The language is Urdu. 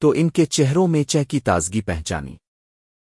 تو ان کے چہروں میں چہ کی تازگی پہچانی۔